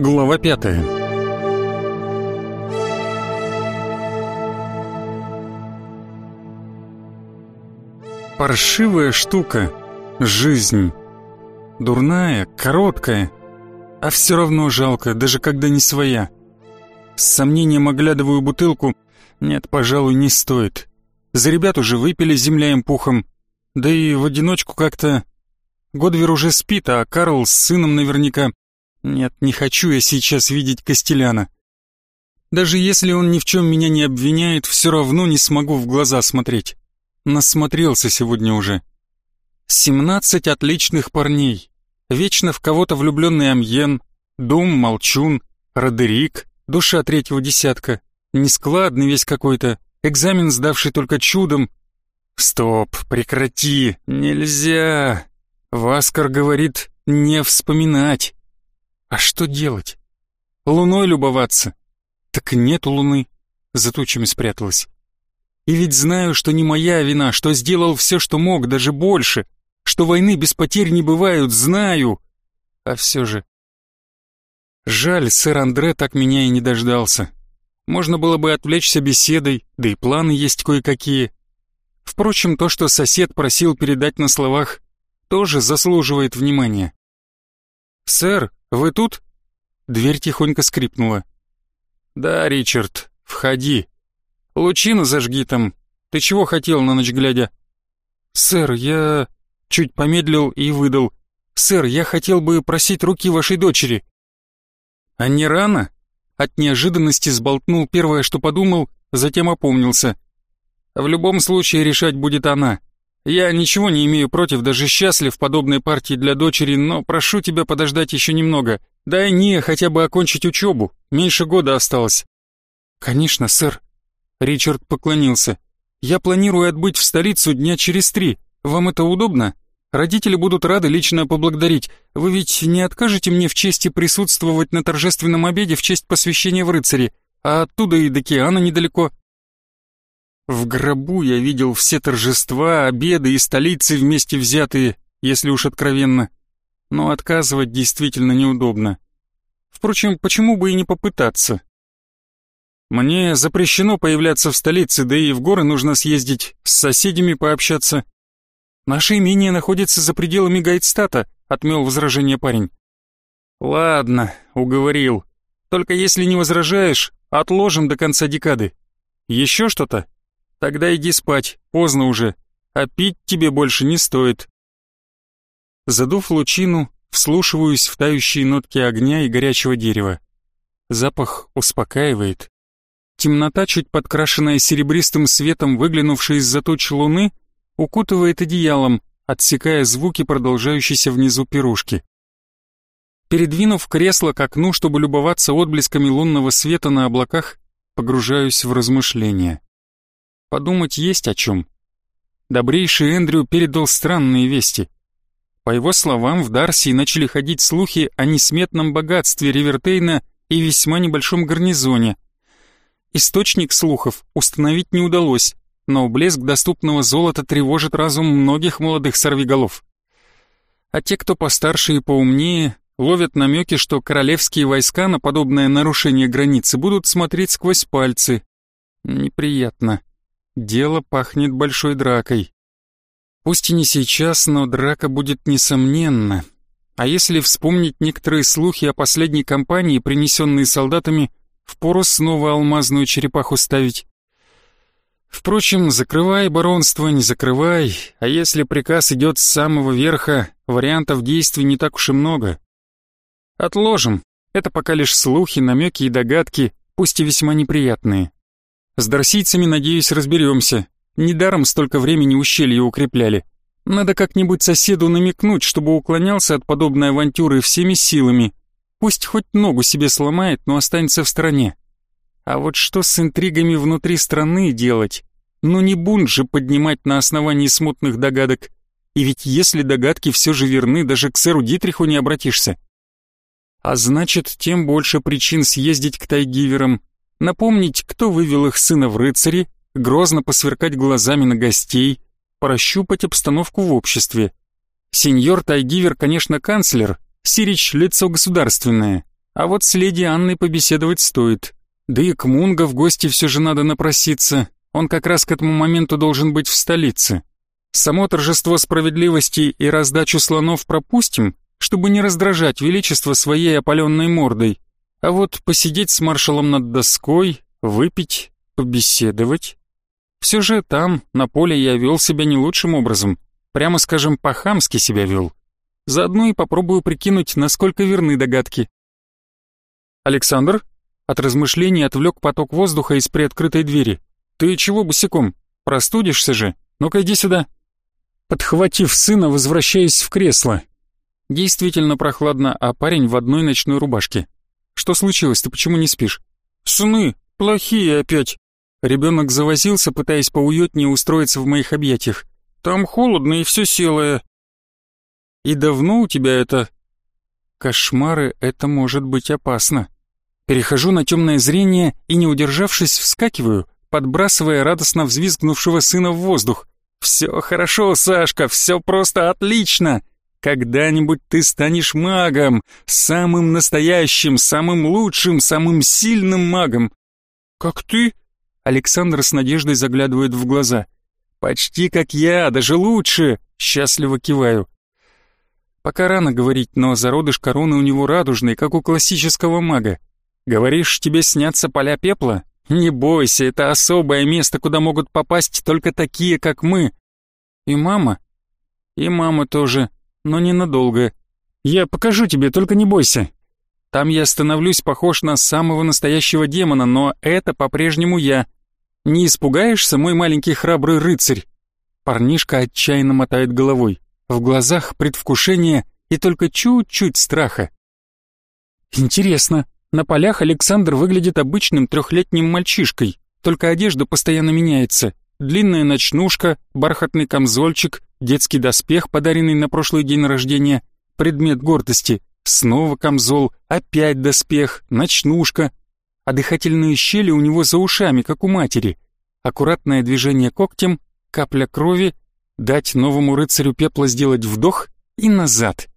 Глава пятая Паршивая штука. Жизнь. Дурная, короткая. А все равно жалко, даже когда не своя. С сомнением оглядываю бутылку. Нет, пожалуй, не стоит. За ребят уже выпили земля им пухом. Да и в одиночку как-то... Годвер уже спит, а Карл с сыном наверняка... Нет, не хочу я сейчас видеть Костеляна. Даже если он ни в чем меня не обвиняет, все равно не смогу в глаза смотреть. Насмотрелся сегодня уже. Семнадцать отличных парней. Вечно в кого-то влюбленный Амьен, Дум, Молчун, Родерик, душа третьего десятка. Нескладный весь какой-то, экзамен сдавший только чудом. Стоп, прекрати, нельзя. Васкар говорит, не вспоминать. А что делать? Луной любоваться? Так нету луны. За тучами спряталась. И ведь знаю, что не моя вина, что сделал все, что мог, даже больше, что войны без потерь не бывают, знаю. А все же... Жаль, сэр Андре так меня и не дождался. Можно было бы отвлечься беседой, да и планы есть кое-какие. Впрочем, то, что сосед просил передать на словах, тоже заслуживает внимания. «Сэр, вы тут?» Дверь тихонько скрипнула. «Да, Ричард, входи. Лучину зажги там. Ты чего хотел на ночь глядя?» «Сэр, я...» Чуть помедлил и выдал. «Сэр, я хотел бы просить руки вашей дочери». «А не рано?» От неожиданности сболтнул первое, что подумал, затем опомнился. «В любом случае решать будет она. Я ничего не имею против, даже счастлив подобной партии для дочери, но прошу тебя подождать еще немного. Дай не хотя бы окончить учебу, меньше года осталось». «Конечно, сэр». Ричард поклонился. «Я планирую отбыть в столицу дня через три. Вам это удобно? Родители будут рады лично поблагодарить. Вы ведь не откажете мне в чести присутствовать на торжественном обеде в честь посвящения в рыцари, а оттуда и до Киана недалеко». В гробу я видел все торжества, обеды и столицы вместе взятые, если уж откровенно. Но отказывать действительно неудобно. Впрочем, почему бы и не попытаться? Мне запрещено появляться в столице, да и в горы нужно съездить, с соседями пообщаться. Наше имение находится за пределами Гайдстата, отмел возражение парень. Ладно, уговорил. Только если не возражаешь, отложим до конца декады. Еще что-то? Тогда иди спать, поздно уже, а пить тебе больше не стоит. Задув лучину, вслушиваюсь в тающие нотки огня и горячего дерева. Запах успокаивает. Темнота, чуть подкрашенная серебристым светом, выглянувшая из-за туч луны, укутывает одеялом, отсекая звуки продолжающейся внизу пирушки. Передвинув кресло к окну, чтобы любоваться отблесками лунного света на облаках, погружаюсь в размышления. Подумать есть о чем. Добрейший Эндрю передал странные вести. По его словам, в Дарсии начали ходить слухи о несметном богатстве Ривертейна и весьма небольшом гарнизоне. Источник слухов установить не удалось, но блеск доступного золота тревожит разум многих молодых сорвиголов. А те, кто постарше и поумнее, ловят намеки, что королевские войска на подобное нарушение границы будут смотреть сквозь пальцы. Неприятно. Дело пахнет большой дракой. Пусть и не сейчас, но драка будет несомненно. А если вспомнить некоторые слухи о последней кампании, принесенные солдатами, впору снова алмазную черепаху ставить. Впрочем, закрывай баронство, не закрывай, а если приказ идет с самого верха, вариантов действий не так уж и много. Отложим, это пока лишь слухи, намеки и догадки, пусть и весьма неприятные. С дарсийцами, надеюсь, разберемся. Недаром столько времени ущелье укрепляли. Надо как-нибудь соседу намекнуть, чтобы уклонялся от подобной авантюры всеми силами. Пусть хоть ногу себе сломает, но останется в стороне. А вот что с интригами внутри страны делать? Ну не бунт же поднимать на основании смутных догадок. И ведь если догадки все же верны, даже к сэру Дитриху не обратишься. А значит, тем больше причин съездить к тайгиверам, напомнить, кто вывел их сына в рыцари, грозно посверкать глазами на гостей, прощупать обстановку в обществе. Сеньор Тайгивер, конечно, канцлер, Сирич — лицо государственное, А вот с леди Анной побеседовать стоит. Да и к Мунго в гости все же надо напроситься. Он как раз к этому моменту должен быть в столице. Само торжество справедливости и раздачу слонов пропустим, чтобы не раздражать величество своей опаленной мордой. А вот посидеть с маршалом над доской, выпить, побеседовать. Все же там, на поле, я вел себя не лучшим образом. Прямо скажем, по-хамски себя вел. Заодно и попробую прикинуть, насколько верны догадки. «Александр?» От размышлений отвлек поток воздуха из приоткрытой двери. «Ты чего босиком? Простудишься же? Ну-ка иди сюда!» Подхватив сына, возвращаясь в кресло. Действительно прохладно, а парень в одной ночной рубашке. «Что случилось? Ты почему не спишь?» «Сны! Плохие опять!» Ребенок завозился, пытаясь поуютнее устроиться в моих объятиях. «Там холодно и все селое». «И давно у тебя это...» «Кошмары, это может быть опасно». Перехожу на темное зрение и, не удержавшись, вскакиваю, подбрасывая радостно взвизгнувшего сына в воздух. «Все хорошо, Сашка, все просто отлично! Когда-нибудь ты станешь магом, самым настоящим, самым лучшим, самым сильным магом!» «Как ты?» Александр с надеждой заглядывает в глаза. «Почти как я, даже лучше!» Счастливо киваю. Пока рано говорить, но зародыш короны у него радужный, как у классического мага. Говоришь, тебе снятся поля пепла? Не бойся, это особое место, куда могут попасть только такие, как мы. И мама? И мама тоже, но ненадолго. Я покажу тебе, только не бойся. Там я становлюсь похож на самого настоящего демона, но это по-прежнему я. Не испугаешься, мой маленький храбрый рыцарь? Парнишка отчаянно мотает головой. В глазах предвкушение и только чуть-чуть страха. Интересно, на полях Александр выглядит обычным трехлетним мальчишкой, только одежда постоянно меняется. Длинная ночнушка, бархатный камзольчик, детский доспех, подаренный на прошлый день рождения, предмет гордости, снова камзол, опять доспех, ночнушка. А дыхательные щели у него за ушами, как у матери. Аккуратное движение когтем, капля крови, дать новому рыцарю пепла сделать вдох и назад.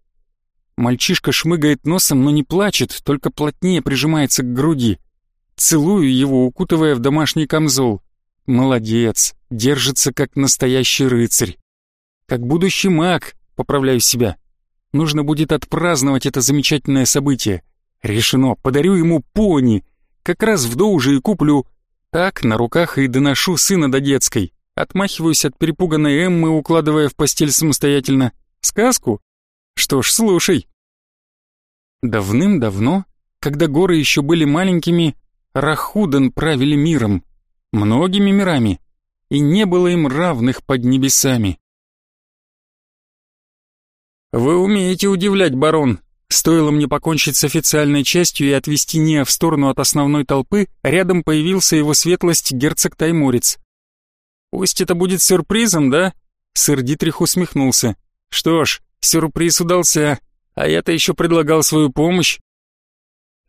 Мальчишка шмыгает носом, но не плачет, только плотнее прижимается к груди. Целую его, укутывая в домашний камзол. Молодец, держится как настоящий рыцарь. Как будущий маг, поправляю себя. Нужно будет отпраздновать это замечательное событие. Решено, подарю ему пони. Как раз в уже и куплю. Так, на руках и доношу сына до детской. Отмахиваюсь от перепуганной Эммы, укладывая в постель самостоятельно. Сказку? Что ж, слушай. Давным-давно, когда горы еще были маленькими, Рахудан правили миром, многими мирами, и не было им равных под небесами. «Вы умеете удивлять, барон!» Стоило мне покончить с официальной частью и отвести Ния в сторону от основной толпы, рядом появился его светлость герцог Тайморец. «Пусть это будет сюрпризом, да?» Сэр Дитрих усмехнулся. «Что ж, Сюрприз удался, а я-то еще предлагал свою помощь.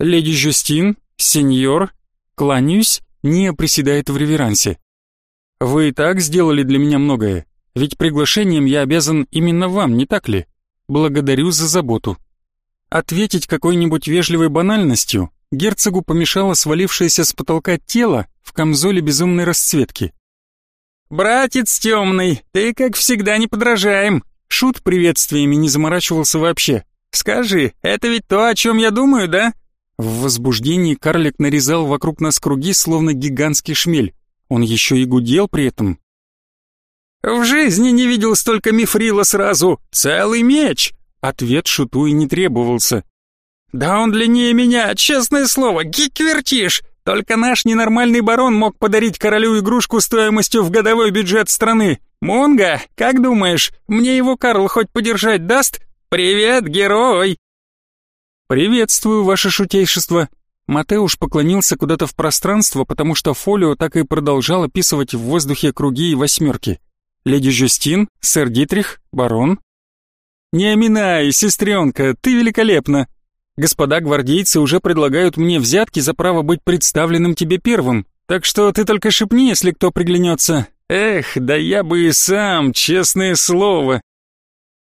Леди Жюстин, сеньор, кланяюсь, не приседает в реверансе. Вы и так сделали для меня многое, ведь приглашением я обязан именно вам, не так ли? Благодарю за заботу. Ответить какой-нибудь вежливой банальностью герцогу помешало свалившееся с потолка тело в камзоле безумной расцветки. «Братец темный, ты, как всегда, не подражаем!» Шут приветствиями не заморачивался вообще. «Скажи, это ведь то, о чем я думаю, да?» В возбуждении карлик нарезал вокруг нас круги, словно гигантский шмель. Он еще и гудел при этом. «В жизни не видел столько мифрила сразу! Целый меч!» Ответ шуту и не требовался. «Да он длиннее меня, честное слово, гик-вертишь! Только наш ненормальный барон мог подарить королю игрушку стоимостью в годовой бюджет страны. Монга, как думаешь, мне его Карл хоть подержать даст? Привет, герой!» «Приветствую, ваше шутейшество!» Матеуш поклонился куда-то в пространство, потому что Фолио так и продолжал описывать в воздухе круги и восьмерки. «Леди Жюстин, сэр Дитрих, барон». «Не оминай, сестренка, ты великолепна!» Господа гвардейцы уже предлагают мне взятки за право быть представленным тебе первым, так что ты только шепни, если кто приглянется. Эх, да я бы и сам, честное слово.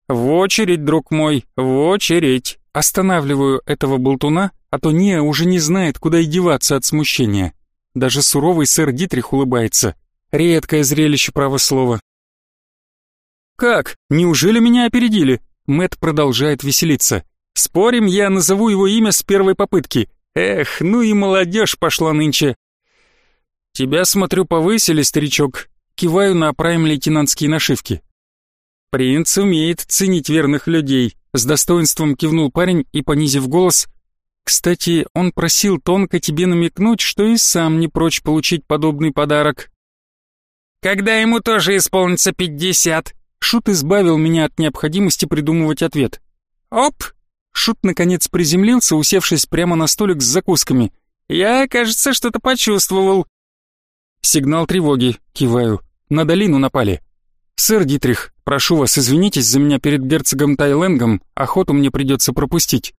В очередь, друг мой, в очередь. Останавливаю этого болтуна, а то Ния уже не знает, куда и деваться от смущения. Даже суровый сэр Дитрих улыбается. Редкое зрелище, право слова. «Как? Неужели меня опередили?» Мэт продолжает веселиться. «Спорим, я назову его имя с первой попытки. Эх, ну и молодежь пошла нынче». «Тебя, смотрю, повысили, старичок». Киваю на прайм-лейтенантские нашивки. «Принц умеет ценить верных людей», — с достоинством кивнул парень и, понизив голос, «Кстати, он просил тонко тебе намекнуть, что и сам не прочь получить подобный подарок». «Когда ему тоже исполнится пятьдесят», Шут избавил меня от необходимости придумывать ответ. «Оп!» Шут наконец приземлился, усевшись прямо на столик с закусками. «Я, кажется, что-то почувствовал». «Сигнал тревоги», киваю. «На долину напали». «Сэр Дитрих, прошу вас, извинитесь за меня перед герцогом Тайленгом, охоту мне придется пропустить».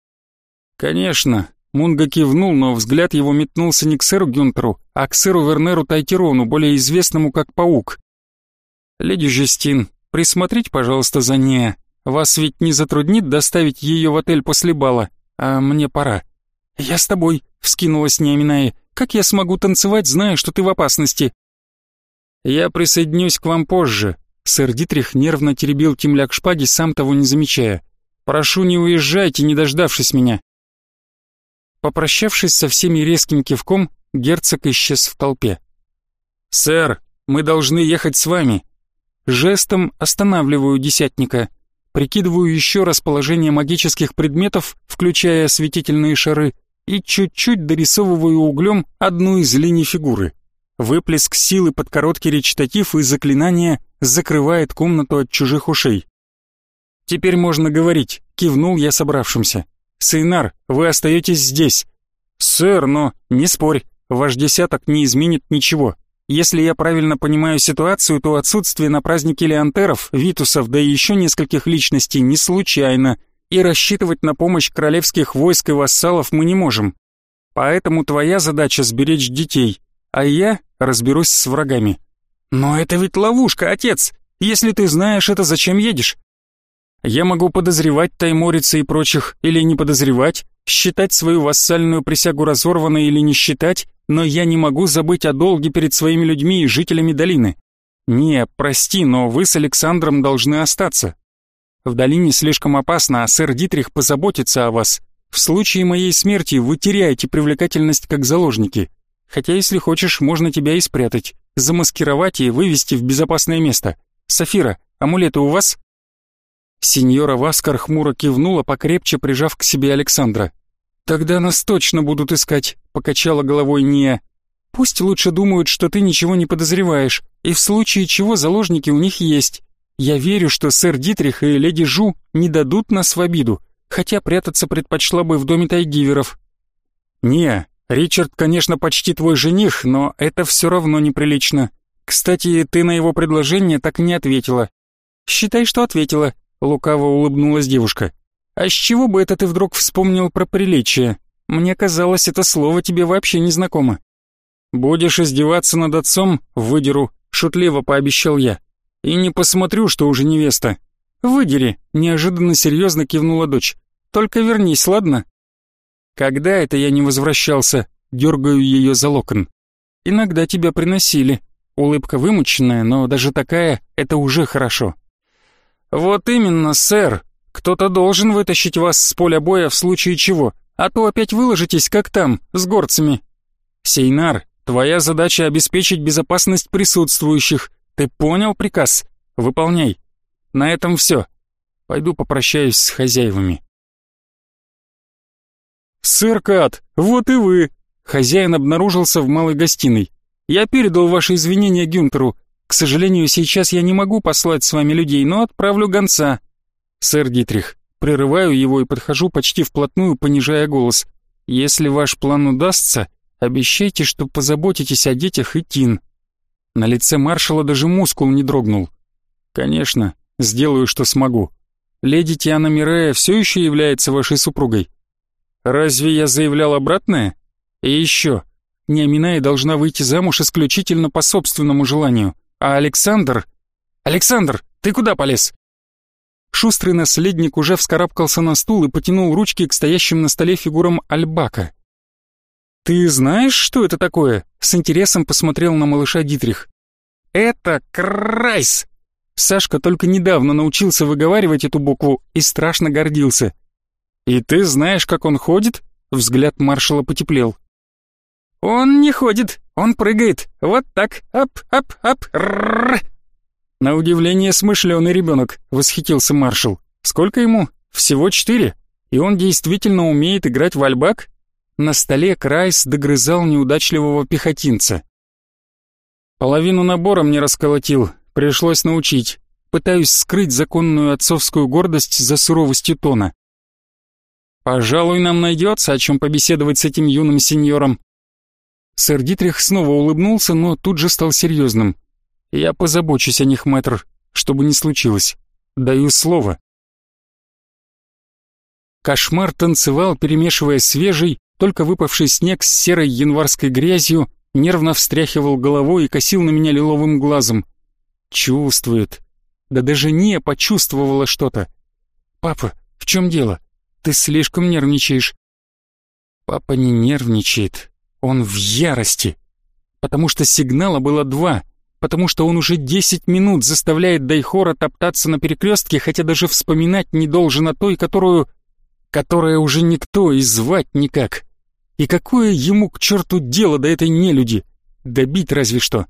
«Конечно». Мунга кивнул, но взгляд его метнулся не к сэру Гюнтеру, а к сэру Вернеру Тайтирону, более известному как Паук. «Леди Жестин, Присмотрите, пожалуйста, за ней. Вас ведь не затруднит доставить ее в отель после бала, а мне пора». «Я с тобой», — вскинулась Неаминая. «Как я смогу танцевать, зная, что ты в опасности?» «Я присоединюсь к вам позже», — сэр Дитрих нервно теребил темляк шпаги, сам того не замечая. «Прошу, не уезжайте, не дождавшись меня». Попрощавшись со всеми резким кивком, герцог исчез в толпе. «Сэр, мы должны ехать с вами», Жестом останавливаю десятника, прикидываю еще расположение магических предметов, включая осветительные шары, и чуть-чуть дорисовываю углем одну из линий фигуры. Выплеск силы под короткий речитатив и заклинание закрывает комнату от чужих ушей. «Теперь можно говорить», — кивнул я собравшимся. «Сейнар, вы остаетесь здесь». «Сэр, но не спорь, ваш десяток не изменит ничего. Если я правильно понимаю ситуацию, то отсутствие на празднике Леонтеров, Витусов, да и еще нескольких личностей не случайно, и рассчитывать на помощь королевских войск и вассалов мы не можем. Поэтому твоя задача сберечь детей, а я разберусь с врагами. Но это ведь ловушка, отец. Если ты знаешь это, зачем едешь? Я могу подозревать Тайморица и прочих, или не подозревать, считать свою вассальную присягу разорванной или не считать, но я не могу забыть о долге перед своими людьми и жителями долины. Не, прости, но вы с Александром должны остаться. В долине слишком опасно, а сэр Дитрих позаботится о вас. В случае моей смерти вы теряете привлекательность как заложники. Хотя, если хочешь, можно тебя и спрятать, замаскировать и вывести в безопасное место. Сафира, амулеты у вас? Сеньора Васкар хмуро кивнула, покрепче прижав к себе Александра. «Тогда нас точно будут искать», — покачала головой Ния. «Пусть лучше думают, что ты ничего не подозреваешь, и в случае чего заложники у них есть. Я верю, что сэр Дитрих и леди Жу не дадут нас в обиду, хотя прятаться предпочла бы в доме тайгиверов». «Не, Ричард, конечно, почти твой жених, но это все равно неприлично. Кстати, ты на его предложение так не ответила». «Считай, что ответила», — лукаво улыбнулась девушка. «А с чего бы это ты вдруг вспомнил про приличие? Мне казалось, это слово тебе вообще не знакомо». «Будешь издеваться над отцом, выдеру», — шутливо пообещал я. «И не посмотрю, что уже невеста». «Выдери», — неожиданно серьезно кивнула дочь. «Только вернись, ладно?» «Когда это я не возвращался?» — дергаю ее за локон. «Иногда тебя приносили». Улыбка вымученная, но даже такая — это уже хорошо. «Вот именно, сэр», кто-то должен вытащить вас с поля боя в случае чего, а то опять выложитесь, как там, с горцами. Сейнар, твоя задача обеспечить безопасность присутствующих. Ты понял приказ? Выполняй. На этом все. Пойду попрощаюсь с хозяевами. «Сэр Кат, вот и вы!» Хозяин обнаружился в малой гостиной. «Я передал ваши извинения Гюнтеру. К сожалению, сейчас я не могу послать с вами людей, но отправлю гонца. «Сэр Дитрих, прерываю его и подхожу почти вплотную, понижая голос. Если ваш план удастся, обещайте, что позаботитесь о детях и Тин». На лице маршала даже мускул не дрогнул. «Конечно, сделаю, что смогу. Леди Тиана Мирея все еще является вашей супругой?» «Разве я заявлял обратное?» «И еще, Неаминая должна выйти замуж исключительно по собственному желанию, а Александр...» «Александр, ты куда полез?» Шустрый наследник уже вскарабкался на стул и потянул ручки к стоящим на столе фигурам Альбака. «Ты знаешь, что это такое?» — с интересом посмотрел на малыша Дитрих. «Это Крайс!» Сашка только недавно научился выговаривать эту букву и страшно гордился. «И ты знаешь, как он ходит?» Взгляд маршала потеплел. «Он не ходит, он прыгает. Вот так. Ап, ап, ап. Рррр. На удивление смышленый ребенок, восхитился маршал. Сколько ему? Всего четыре. И он действительно умеет играть в альбак? На столе Крайс догрызал неудачливого пехотинца. Половину набора мне расколотил, пришлось научить. Пытаюсь скрыть законную отцовскую гордость за суровостью тона. Пожалуй, нам найдется, о чем побеседовать с этим юным сеньором. Сэр Дитрих снова улыбнулся, но тут же стал серьезным. «Я позабочусь о них, мэтр, чтобы не случилось. Даю слово». Кошмар танцевал, перемешивая свежий, только выпавший снег с серой январской грязью, нервно встряхивал головой и косил на меня лиловым глазом. Чувствует. Да даже не почувствовала что-то. «Папа, в чем дело? Ты слишком нервничаешь». «Папа не нервничает. Он в ярости, потому что сигнала было два, потому что он уже десять минут заставляет Дайхора топтаться на перекрестке, хотя даже вспоминать не должен о той, которую... которая уже никто и звать никак. И какое ему к черту дело до этой нелюди? Добить разве что.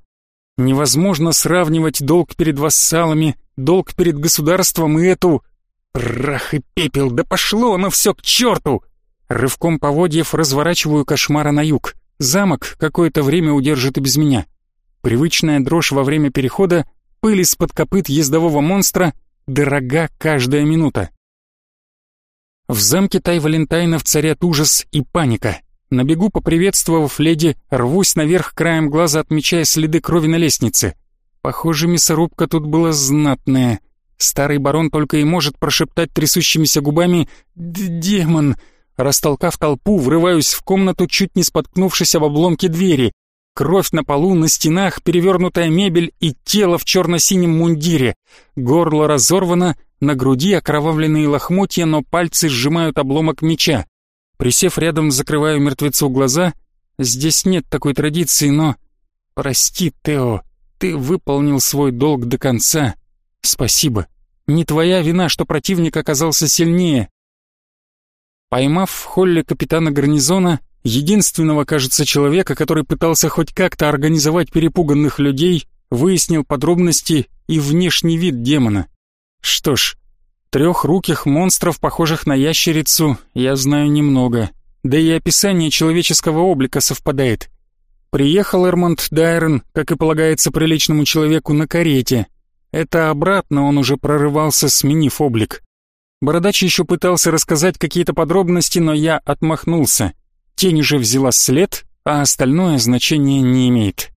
Невозможно сравнивать долг перед вассалами, долг перед государством и эту... Прах и пепел, да пошло оно все к черту! Рывком поводьев разворачиваю кошмара на юг. Замок какое-то время удержит и без меня. Привычная дрожь во время перехода, пыль из-под копыт ездового монстра, дорога каждая минута. В замке Тай-Валентайнов царят ужас и паника. На бегу, поприветствовав леди, рвусь наверх краем глаза, отмечая следы крови на лестнице. Похоже, мясорубка тут была знатная. Старый барон только и может прошептать трясущимися губами «Демон!» Растолкав толпу, врываюсь в комнату, чуть не споткнувшись об обломке двери. Кровь на полу, на стенах, перевернутая мебель и тело в черно-синем мундире. Горло разорвано, на груди окровавленные лохмотья, но пальцы сжимают обломок меча. Присев рядом, закрываю мертвецу глаза. Здесь нет такой традиции, но... Прости, Тео, ты выполнил свой долг до конца. Спасибо. Не твоя вина, что противник оказался сильнее. Поймав в холле капитана гарнизона, единственного, кажется, человека, который пытался хоть как-то организовать перепуганных людей, выяснил подробности и внешний вид демона. Что ж, трехруких монстров, похожих на ящерицу, я знаю немного. Да и описание человеческого облика совпадает. Приехал Эрмонд Дайрон, как и полагается приличному человеку, на карете. Это обратно он уже прорывался, сменив облик. Бородач еще пытался рассказать какие-то подробности, но я отмахнулся. Тень уже взяла след, а остальное значение не имеет.